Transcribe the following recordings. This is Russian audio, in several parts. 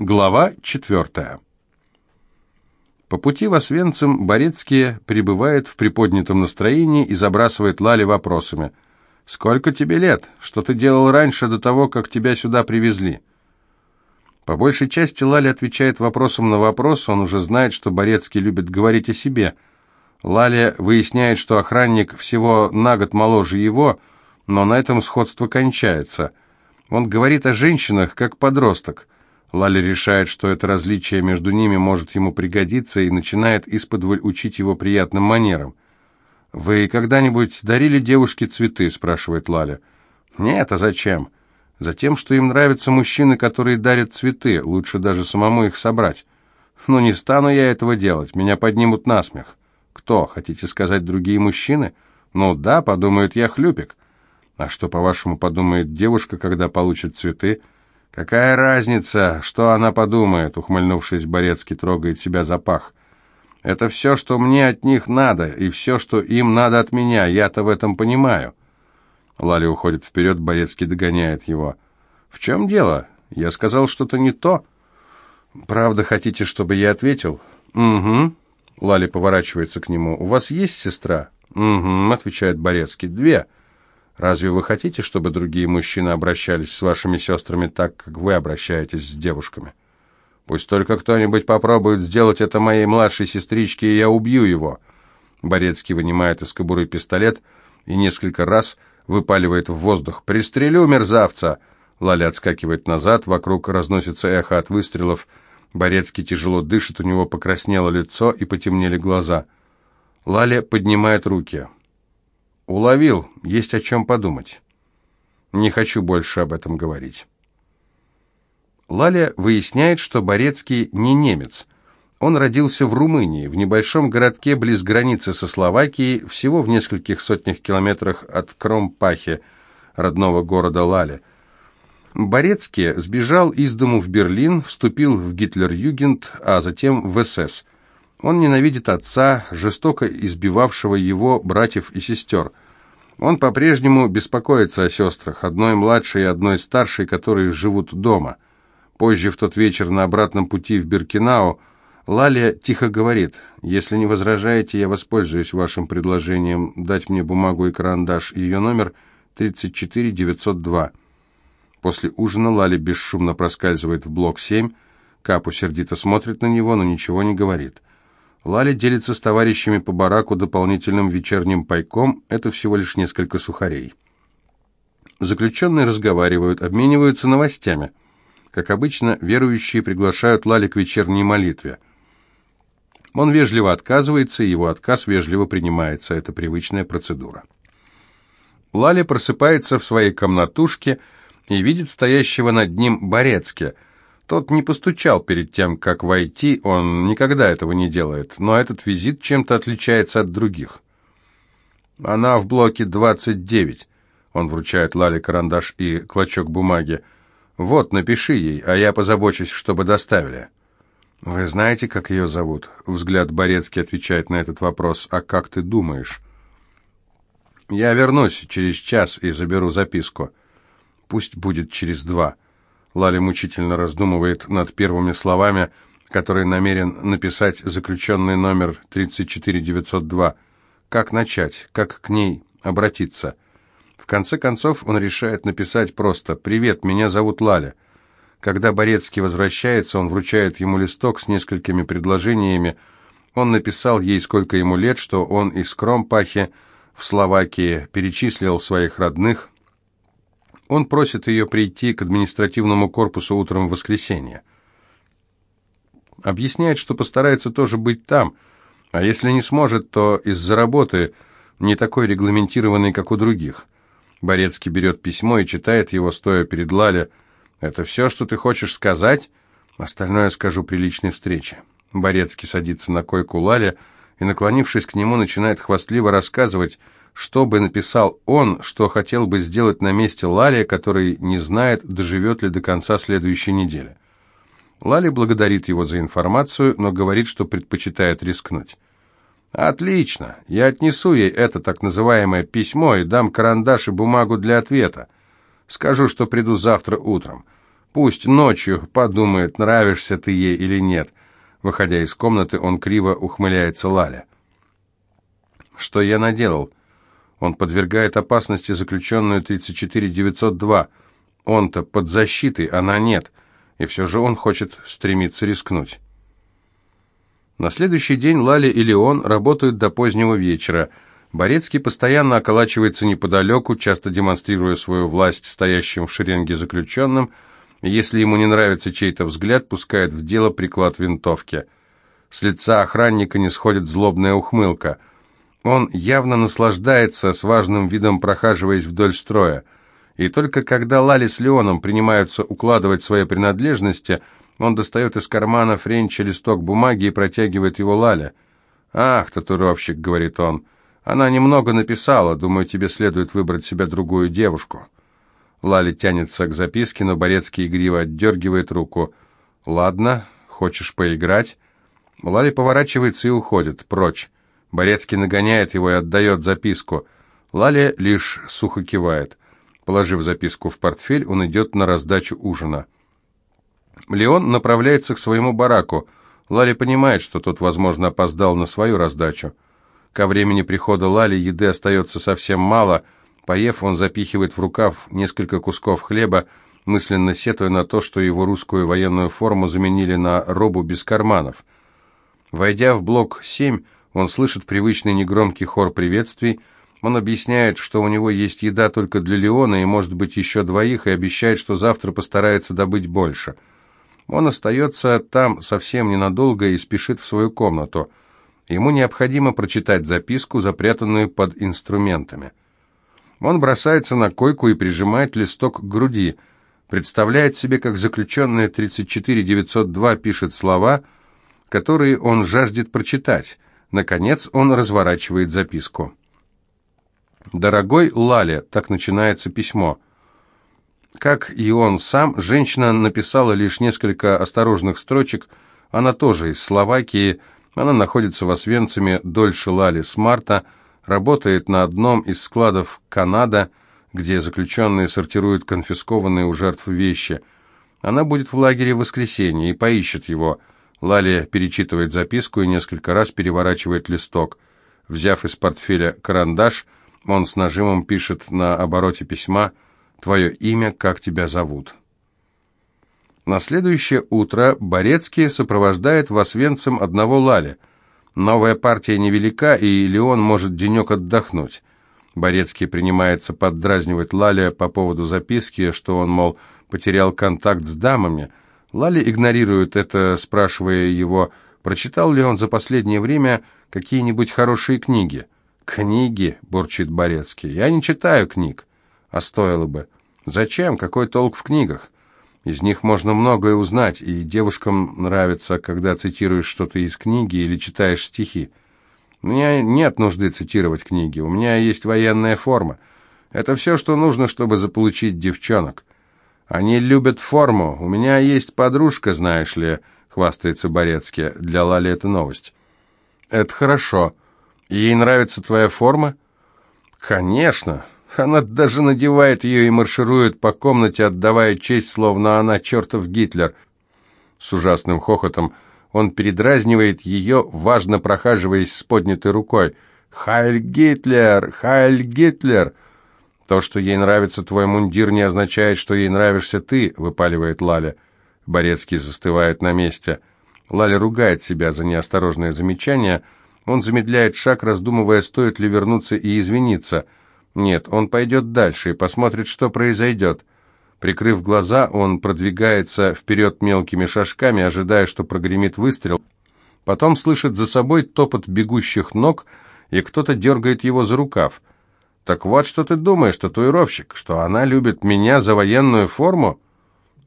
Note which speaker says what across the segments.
Speaker 1: Глава четвертая. По пути в Освенцим Борецкий пребывает в приподнятом настроении и забрасывает Лали вопросами. «Сколько тебе лет? Что ты делал раньше, до того, как тебя сюда привезли?» По большей части Лали отвечает вопросом на вопрос, он уже знает, что Борецкий любит говорить о себе. Лали выясняет, что охранник всего на год моложе его, но на этом сходство кончается. Он говорит о женщинах, как подросток – Лали решает, что это различие между ними может ему пригодиться, и начинает исподволь учить его приятным манерам. «Вы когда-нибудь дарили девушке цветы?» – спрашивает Лаля. «Нет, а зачем?» «Затем, что им нравятся мужчины, которые дарят цветы. Лучше даже самому их собрать». «Ну, не стану я этого делать. Меня поднимут на смех». «Кто? Хотите сказать, другие мужчины?» «Ну да, подумают, я хлюпик». «А что, по-вашему, подумает девушка, когда получит цветы?» «Какая разница, что она подумает?» Ухмыльнувшись, Борецкий трогает себя за пах. «Это все, что мне от них надо, и все, что им надо от меня. Я-то в этом понимаю». Лали уходит вперед, Борецкий догоняет его. «В чем дело? Я сказал что-то не то?» «Правда, хотите, чтобы я ответил?» «Угу». Лали поворачивается к нему. «У вас есть сестра?» «Угу», — отвечает Борецкий. «Две». Разве вы хотите, чтобы другие мужчины обращались с вашими сестрами так, как вы обращаетесь с девушками? Пусть только кто-нибудь попробует сделать это моей младшей сестричке, и я убью его». Борецкий вынимает из кобуры пистолет и несколько раз выпаливает в воздух. «Пристрелю мерзавца!» Лаля отскакивает назад, вокруг разносится эхо от выстрелов. Борецкий тяжело дышит, у него покраснело лицо и потемнели глаза. Лаля поднимает руки. Уловил, есть о чем подумать. Не хочу больше об этом говорить. Лаля выясняет, что Борецкий не немец. Он родился в Румынии, в небольшом городке близ границы со Словакией, всего в нескольких сотнях километрах от Кромпахи, родного города Лали. Борецкий сбежал из дому в Берлин, вступил в Гитлер-Югент, а затем в СС – он ненавидит отца, жестоко избивавшего его братьев и сестер. Он по-прежнему беспокоится о сестрах, одной младшей и одной старшей, которые живут дома. Позже, в тот вечер, на обратном пути в Биркинау, Лалия тихо говорит, «Если не возражаете, я воспользуюсь вашим предложением дать мне бумагу и карандаш, ее номер 34902». После ужина Лали бесшумно проскальзывает в блок 7, Капу сердито смотрит на него, но ничего не говорит. Лали делится с товарищами по бараку дополнительным вечерним пайком, это всего лишь несколько сухарей. Заключенные разговаривают, обмениваются новостями. Как обычно, верующие приглашают Лали к вечерней молитве. Он вежливо отказывается, и его отказ вежливо принимается. Это привычная процедура. Лали просыпается в своей комнатушке и видит стоящего над ним Борецки – тот не постучал перед тем, как войти, он никогда этого не делает, но этот визит чем-то отличается от других. «Она в блоке 29», — он вручает Лале карандаш и клочок бумаги. «Вот, напиши ей, а я позабочусь, чтобы доставили». «Вы знаете, как ее зовут?» Взгляд Борецкий отвечает на этот вопрос. «А как ты думаешь?» «Я вернусь через час и заберу записку. Пусть будет через два». Лали мучительно раздумывает над первыми словами, которые намерен написать заключенный номер 34902. Как начать? Как к ней обратиться? В конце концов он решает написать просто «Привет, меня зовут Лаля». Когда Борецкий возвращается, он вручает ему листок с несколькими предложениями. Он написал ей, сколько ему лет, что он из Кромпахи в Словакии, перечислил своих родных, он просит ее прийти к административному корпусу утром в воскресенье. Объясняет, что постарается тоже быть там, а если не сможет, то из-за работы не такой регламентированный, как у других. Борецкий берет письмо и читает его, стоя перед Лале. «Это все, что ты хочешь сказать?» «Остальное скажу при личной встрече». Борецкий садится на койку Лаля и, наклонившись к нему, начинает хвастливо рассказывать, что бы написал он, что хотел бы сделать на месте Лали, который не знает, доживет ли до конца следующей недели. Лали благодарит его за информацию, но говорит, что предпочитает рискнуть. «Отлично, я отнесу ей это так называемое письмо и дам карандаш и бумагу для ответа. Скажу, что приду завтра утром. Пусть ночью подумает, нравишься ты ей или нет. Выходя из комнаты, он криво ухмыляется Лаля. Что я наделал? Он подвергает опасности заключенную 34902. Он-то под защитой, она нет. И все же он хочет стремиться рискнуть. На следующий день Лали и Леон работают до позднего вечера. Борецкий постоянно околачивается неподалеку, часто демонстрируя свою власть стоящим в шеренге заключенным, если ему не нравится чей-то взгляд, пускает в дело приклад винтовки. С лица охранника не сходит злобная ухмылка. Он явно наслаждается с важным видом, прохаживаясь вдоль строя. И только когда Лали с Леоном принимаются укладывать свои принадлежности – он достает из кармана Френча листок бумаги и протягивает его Лале. «Ах, татуировщик», — говорит он, — «она немного написала, думаю, тебе следует выбрать себе другую девушку». Лали тянется к записке, но Борецкий игриво отдергивает руку. «Ладно, хочешь поиграть?» Лали поворачивается и уходит, прочь. Борецкий нагоняет его и отдает записку. Лали лишь сухо кивает. Положив записку в портфель, он идет на раздачу ужина. Леон направляется к своему бараку. Лали понимает, что тот, возможно, опоздал на свою раздачу. Ко времени прихода Лали еды остается совсем мало. Поев, он запихивает в рукав несколько кусков хлеба, мысленно сетуя на то, что его русскую военную форму заменили на робу без карманов. Войдя в блок 7, он слышит привычный негромкий хор приветствий. Он объясняет, что у него есть еда только для Леона и, может быть, еще двоих, и обещает, что завтра постарается добыть больше – он остается там совсем ненадолго и спешит в свою комнату. Ему необходимо прочитать записку, запрятанную под инструментами. Он бросается на койку и прижимает листок к груди, представляет себе, как заключенный 34902 пишет слова, которые он жаждет прочитать. Наконец он разворачивает записку. «Дорогой Лале», так начинается письмо, — как и он сам, женщина написала лишь несколько осторожных строчек. Она тоже из Словакии. Она находится в Освенциме дольше Лали с марта, работает на одном из складов Канада, где заключенные сортируют конфискованные у жертв вещи. Она будет в лагере в воскресенье и поищет его. Лали перечитывает записку и несколько раз переворачивает листок. Взяв из портфеля карандаш, он с нажимом пишет на обороте письма – Твое имя, как тебя зовут?» На следующее утро Борецкий сопровождает в Освенцим одного Лали. Новая партия невелика, и Леон может денек отдохнуть. Борецкий принимается поддразнивать Лали по поводу записки, что он, мол, потерял контакт с дамами. Лали игнорирует это, спрашивая его, прочитал ли он за последнее время какие-нибудь хорошие книги. «Книги», — бурчит Борецкий, — «я не читаю книг». А стоило бы. Зачем? Какой толк в книгах? Из них можно многое узнать, и девушкам нравится, когда цитируешь что-то из книги или читаешь стихи. У меня нет нужды цитировать книги, у меня есть военная форма. Это все, что нужно, чтобы заполучить девчонок. Они любят форму. У меня есть подружка, знаешь ли, хвастается Борецкий. Для Лали это новость. Это хорошо. Ей нравится твоя форма? Конечно. Она даже надевает ее и марширует по комнате, отдавая честь, словно она чертов Гитлер. С ужасным хохотом он передразнивает ее, важно прохаживаясь с поднятой рукой. «Хайль Гитлер! Хайль Гитлер!» «То, что ей нравится твой мундир, не означает, что ей нравишься ты», — выпаливает Лаля. Борецкий застывает на месте. Лаля ругает себя за неосторожное замечание. Он замедляет шаг, раздумывая, стоит ли вернуться и извиниться — нет, он пойдет дальше и посмотрит, что произойдет. Прикрыв глаза, он продвигается вперед мелкими шажками, ожидая, что прогремит выстрел. Потом слышит за собой топот бегущих ног, и кто-то дергает его за рукав. «Так вот, что ты думаешь, татуировщик, что она любит меня за военную форму?»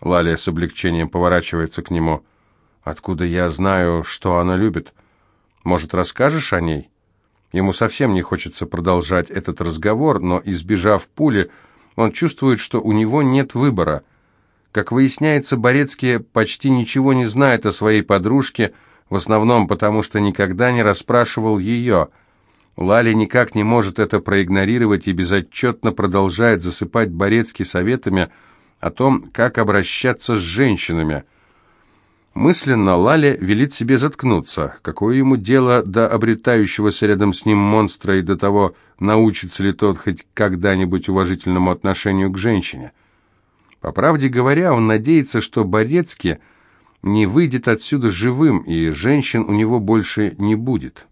Speaker 1: Лалия с облегчением поворачивается к нему. «Откуда я знаю, что она любит? Может, расскажешь о ней?» Ему совсем не хочется продолжать этот разговор, но, избежав пули, он чувствует, что у него нет выбора. Как выясняется, Борецкий почти ничего не знает о своей подружке, в основном потому, что никогда не расспрашивал ее. Лали никак не может это проигнорировать и безотчетно продолжает засыпать Борецкий советами, о том, как обращаться с женщинами. Мысленно Лаля велит себе заткнуться. Какое ему дело до обретающегося рядом с ним монстра и до того, научится ли тот хоть когда-нибудь уважительному отношению к женщине? По правде говоря, он надеется, что Борецкий не выйдет отсюда живым, и женщин у него больше не будет.